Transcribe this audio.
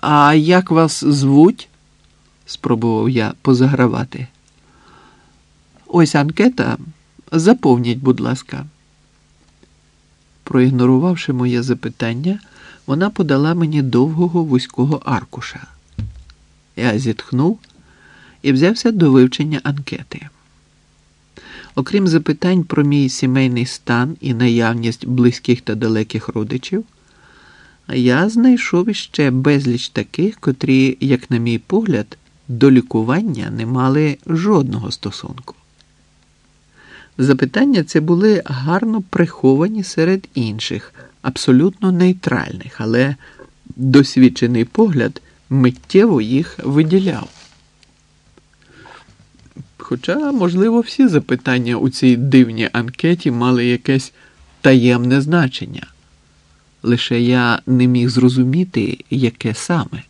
А як вас звуть? спробував я позагравати. Ось анкета. Заповніть, будь ласка. Проігнорувавши моє запитання, вона подала мені довгого вузького аркуша. Я зітхнув і взявся до вивчення анкети. Окрім запитань про мій сімейний стан і наявність близьких та далеких родичів, я знайшов іще безліч таких, котрі, як на мій погляд, до лікування не мали жодного стосунку. Запитання ці були гарно приховані серед інших, абсолютно нейтральних, але досвідчений погляд миттєво їх виділяв. Хоча, можливо, всі запитання у цій дивній анкеті мали якесь таємне значення, лише я не міг зрозуміти, яке саме.